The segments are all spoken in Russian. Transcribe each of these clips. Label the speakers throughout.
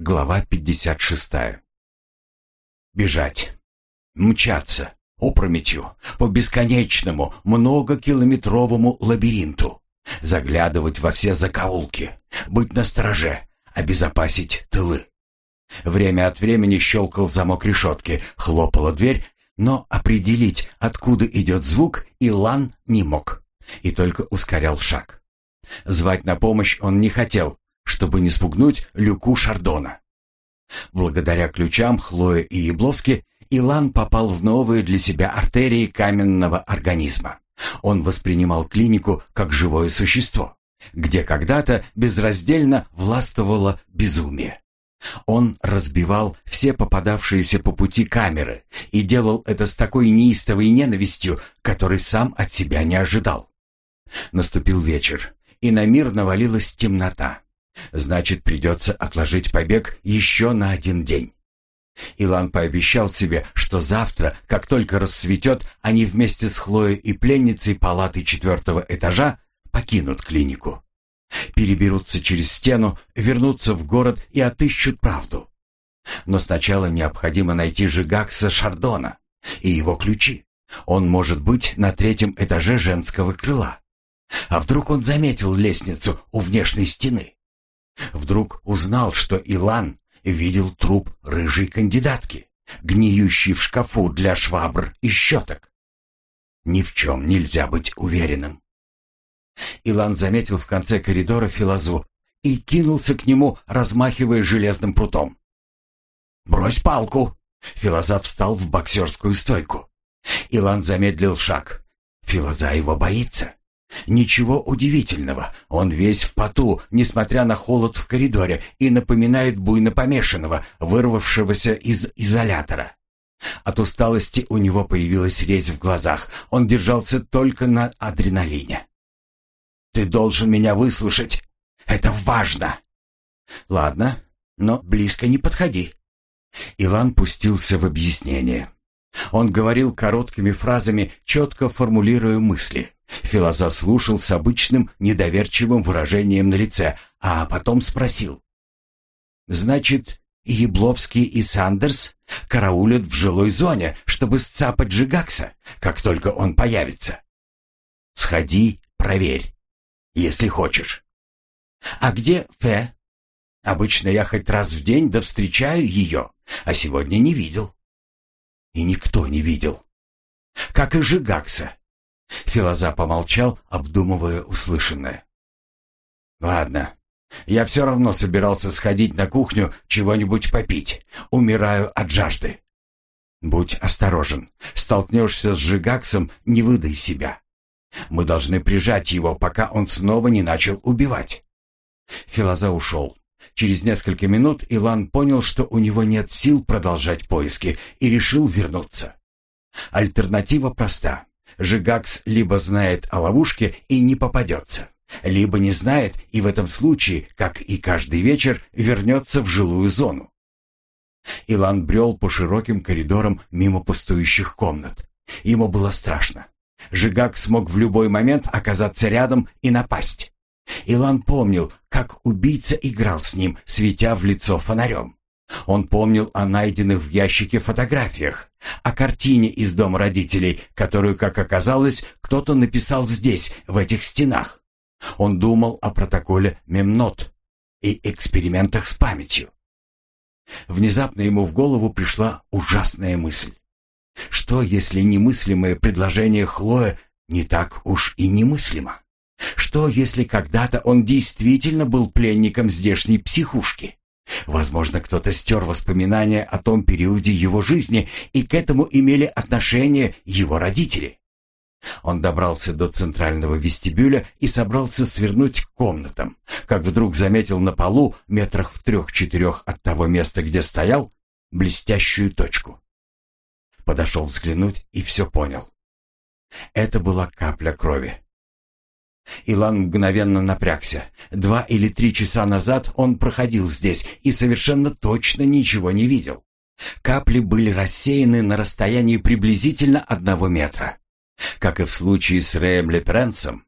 Speaker 1: Глава 56. Бежать. Мчаться. Опрометью. По бесконечному, многокилометровому лабиринту. Заглядывать во все закоулки. Быть настороже. Обезопасить тылы. Время от времени щелкал замок решетки, хлопала дверь, но определить, откуда идет звук, Илан не мог. И только ускорял шаг. Звать на помощь он не хотел, чтобы не спугнуть Люку Шардона. Благодаря ключам Хлои и Ябловски Илан попал в новые для себя артерии каменного организма. Он воспринимал клинику как живое существо, где когда-то безраздельно властвовало безумие. Он разбивал все попадавшиеся по пути камеры и делал это с такой неистовой ненавистью, которой сам от себя не ожидал. Наступил вечер, и на мир навалилась темнота. Значит, придется отложить побег еще на один день. Илан пообещал себе, что завтра, как только рассветет, они вместе с Хлоей и пленницей палаты четвертого этажа покинут клинику. Переберутся через стену, вернутся в город и отыщут правду. Но сначала необходимо найти Жигакса Шардона и его ключи. Он может быть на третьем этаже женского крыла. А вдруг он заметил лестницу у внешней стены? Вдруг узнал, что Илан видел труп рыжей кандидатки, гниющий в шкафу для швабр и щеток. Ни в чем нельзя быть уверенным. Илан заметил в конце коридора Филозу и кинулся к нему, размахивая железным прутом. «Брось палку!» Филоза встал в боксерскую стойку. Илан замедлил шаг. Филоза его боится. Ничего удивительного, он весь в поту, несмотря на холод в коридоре, и напоминает буйно помешанного, вырвавшегося из изолятора. От усталости у него появилась резь в глазах, он держался только на адреналине. «Ты должен меня выслушать, это важно!» «Ладно, но близко не подходи». Илан пустился в объяснение. Он говорил короткими фразами, четко формулируя мысли. Филозоф слушал с обычным недоверчивым выражением на лице, а потом спросил. «Значит, Ябловский и Сандерс караулят в жилой зоне, чтобы сцапать Жигакса, как только он появится? Сходи, проверь, если хочешь. А где Фе? Обычно я хоть раз в день да встречаю ее, а сегодня не видел. И никто не видел. Как и Жигакса. Филоза помолчал, обдумывая услышанное. «Ладно, я все равно собирался сходить на кухню чего-нибудь попить. Умираю от жажды. Будь осторожен. Столкнешься с Жигаксом, не выдай себя. Мы должны прижать его, пока он снова не начал убивать». Филоза ушел. Через несколько минут Илан понял, что у него нет сил продолжать поиски, и решил вернуться. Альтернатива проста. Жигакс либо знает о ловушке и не попадется, либо не знает и в этом случае, как и каждый вечер, вернется в жилую зону. Илан брел по широким коридорам мимо пустующих комнат. Ему было страшно. Жигак смог в любой момент оказаться рядом и напасть. Илан помнил, как убийца играл с ним, светя в лицо фонарем. Он помнил о найденных в ящике фотографиях, о картине из дома родителей, которую, как оказалось, кто-то написал здесь, в этих стенах. Он думал о протоколе Мемнот и экспериментах с памятью. Внезапно ему в голову пришла ужасная мысль. Что, если немыслимое предложение Хлоя не так уж и немыслимо? Что, если когда-то он действительно был пленником здешней психушки? Возможно, кто-то стер воспоминания о том периоде его жизни, и к этому имели отношение его родители. Он добрался до центрального вестибюля и собрался свернуть к комнатам, как вдруг заметил на полу, метрах в трех-четырех от того места, где стоял, блестящую точку. Подошел взглянуть и все понял. Это была капля крови. Илан мгновенно напрягся. Два или три часа назад он проходил здесь и совершенно точно ничего не видел. Капли были рассеяны на расстоянии приблизительно одного метра. Как и в случае с Рэем Лепренсом,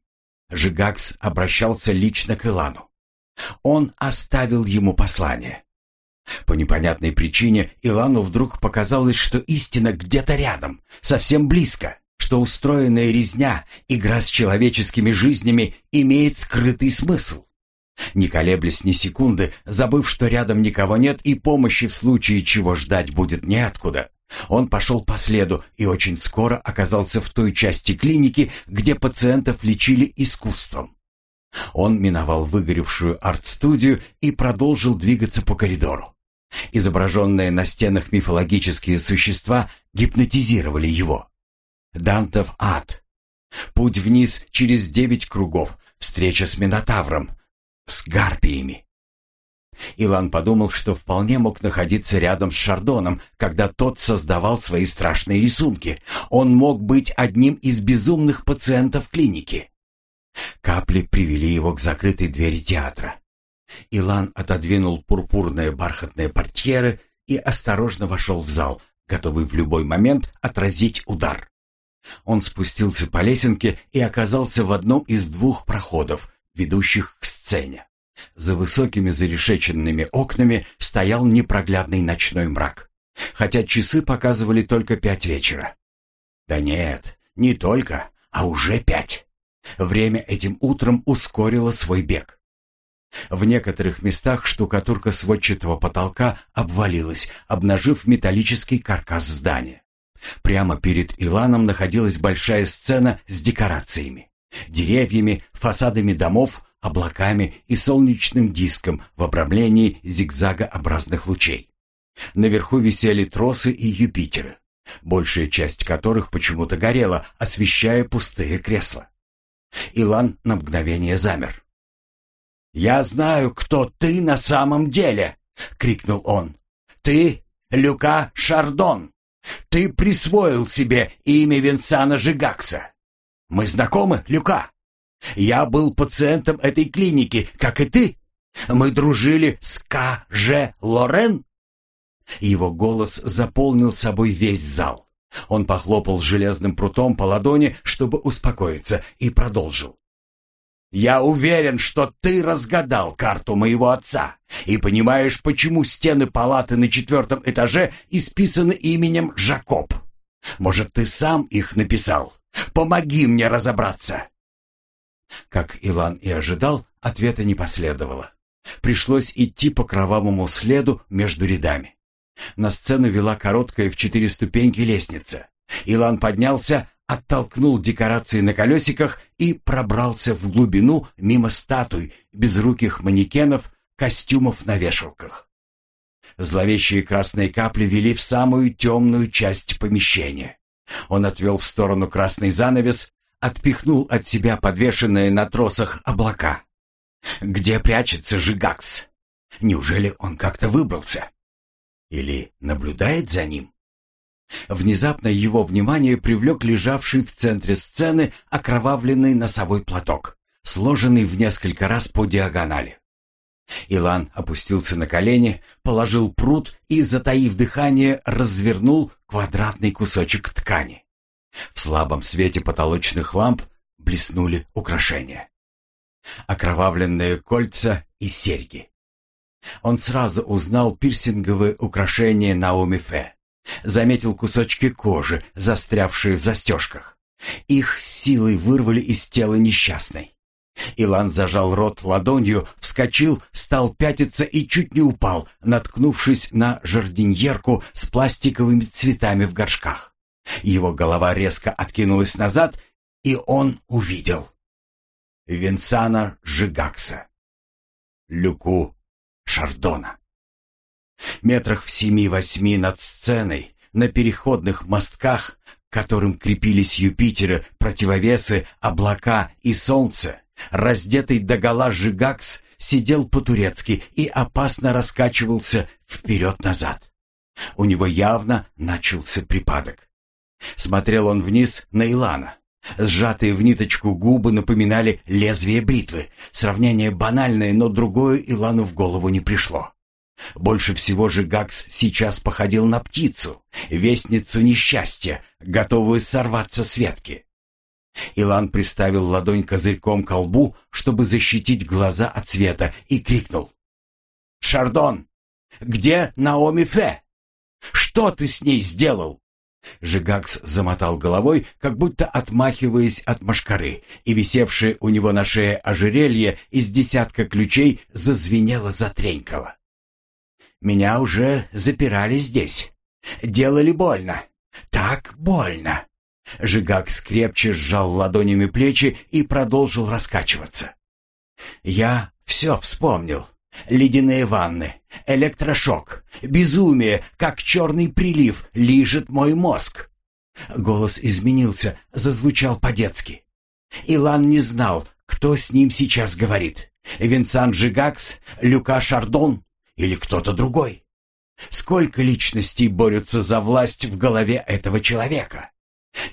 Speaker 1: Жигакс обращался лично к Илану. Он оставил ему послание. По непонятной причине Илану вдруг показалось, что истина где-то рядом, совсем близко, что устроенная резня, игра с человеческими жизнями имеет скрытый смысл. Не колеблясь ни секунды, забыв, что рядом никого нет и помощи в случае чего ждать будет неоткуда, он пошел по следу и очень скоро оказался в той части клиники, где пациентов лечили искусством. Он миновал выгоревшую арт-студию и продолжил двигаться по коридору. Изображенные на стенах мифологические существа гипнотизировали его. Дантов ад. Путь вниз через девять кругов, встреча с Минотавром, с гарпиями. Илан подумал, что вполне мог находиться рядом с Шардоном, когда тот создавал свои страшные рисунки. Он мог быть одним из безумных пациентов клиники. Капли привели его к закрытой двери театра. Илан отодвинул пурпурные бархатные портьеры и осторожно вошел в зал, готовый в любой момент отразить удар. Он спустился по лесенке и оказался в одном из двух проходов, ведущих к сцене. За высокими зарешеченными окнами стоял непроглядный ночной мрак, хотя часы показывали только пять вечера. Да нет, не только, а уже пять. Время этим утром ускорило свой бег. В некоторых местах штукатурка сводчатого потолка обвалилась, обнажив металлический каркас здания. Прямо перед Иланом находилась большая сцена с декорациями, деревьями, фасадами домов, облаками и солнечным диском в обрамлении зигзагообразных лучей. Наверху висели тросы и Юпитеры, большая часть которых почему-то горела, освещая пустые кресла. Илан на мгновение замер. «Я знаю, кто ты на самом деле!» — крикнул он. «Ты Люка Шардон! Ты присвоил себе имя Винсана Жигакса! Мы знакомы, Люка? Я был пациентом этой клиники, как и ты. Мы дружили с К.Ж. Лорен?» Его голос заполнил собой весь зал. Он похлопал железным прутом по ладони, чтобы успокоиться, и продолжил. «Я уверен, что ты разгадал карту моего отца и понимаешь, почему стены палаты на четвертом этаже исписаны именем Жакоб. Может, ты сам их написал? Помоги мне разобраться!» Как Илан и ожидал, ответа не последовало. Пришлось идти по кровавому следу между рядами. На сцену вела короткая в четыре ступеньки лестница. Илан поднялся, оттолкнул декорации на колесиках и пробрался в глубину мимо статуй, безруких манекенов, костюмов на вешалках. Зловещие красные капли вели в самую темную часть помещения. Он отвел в сторону красный занавес, отпихнул от себя подвешенные на тросах облака. Где прячется Жигакс? Неужели он как-то выбрался? Или наблюдает за ним? Внезапно его внимание привлек лежавший в центре сцены окровавленный носовой платок, сложенный в несколько раз по диагонали. Илан опустился на колени, положил пруд и, затаив дыхание, развернул квадратный кусочек ткани. В слабом свете потолочных ламп блеснули украшения. Окровавленные кольца и серьги. Он сразу узнал пирсинговые украшения Наоми Фе. Заметил кусочки кожи, застрявшие в застежках. Их силой вырвали из тела несчастной. Илан зажал рот ладонью, вскочил, стал пятиться и чуть не упал, наткнувшись на жардиньерку с пластиковыми цветами в горшках. Его голова резко откинулась назад, и он увидел. Винсана Жигакса. Люку Шардона. Метрах в семи-восьми над сценой, на переходных мостках, к которым крепились Юпитеры, противовесы, облака и солнце, раздетый догола Жигакс сидел по-турецки и опасно раскачивался вперед-назад. У него явно начался припадок. Смотрел он вниз на Илана. Сжатые в ниточку губы напоминали лезвие бритвы. Сравнение банальное, но другое Илану в голову не пришло. Больше всего же Гакс сейчас походил на птицу, вестницу несчастья, готовую сорваться с ветки. Илан приставил ладонь козырьком к лбу, чтобы защитить глаза от света, и крикнул. «Шардон! Где Наоми Фе? Что ты с ней сделал?» Жигакс замотал головой, как будто отмахиваясь от машкары, и висевшее у него на шее ожерелье из десятка ключей зазвенело-затренькало. «Меня уже запирали здесь. Делали больно. Так больно». Жигакс крепче сжал ладонями плечи и продолжил раскачиваться. «Я все вспомнил. Ледяные ванны, электрошок, безумие, как черный прилив, лижет мой мозг. Голос изменился, зазвучал по-детски. Илан не знал, кто с ним сейчас говорит. Винсан Жигакс, Люка Шардон или кто-то другой. Сколько личностей борются за власть в голове этого человека?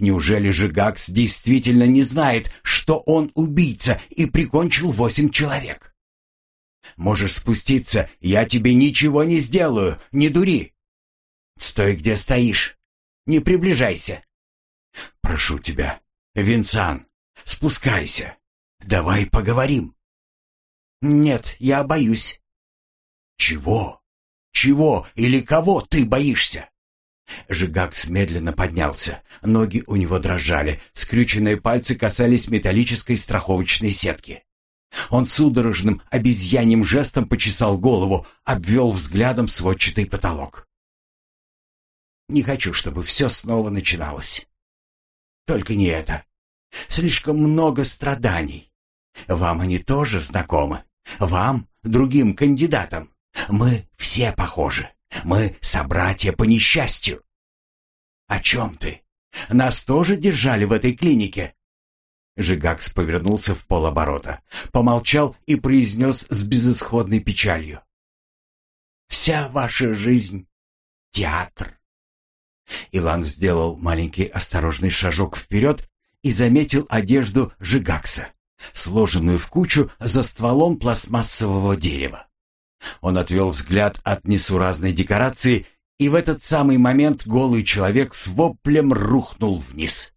Speaker 1: Неужели Жигакс действительно не знает, что он убийца и прикончил восемь человек? Можешь спуститься, я тебе ничего не сделаю, не дури. Стой, где стоишь. Не приближайся. Прошу тебя, Винсан, спускайся. Давай поговорим. Нет, я боюсь. Чего? Чего или кого ты боишься? Жигакс медленно поднялся. Ноги у него дрожали, скрюченные пальцы касались металлической страховочной сетки. Он судорожным обезьяньим жестом почесал голову, обвел взглядом сводчатый потолок. «Не хочу, чтобы все снова начиналось. Только не это. Слишком много страданий. Вам они тоже знакомы. Вам, другим кандидатам. Мы все похожи. Мы собратья по несчастью». «О чем ты? Нас тоже держали в этой клинике?» Жигакс повернулся в полоборота, помолчал и произнес с безысходной печалью. «Вся ваша жизнь — театр». Илан сделал маленький осторожный шажок вперед и заметил одежду Жигакса, сложенную в кучу за стволом пластмассового дерева. Он отвел взгляд от несуразной декорации, и в этот самый момент голый человек с воплем рухнул вниз.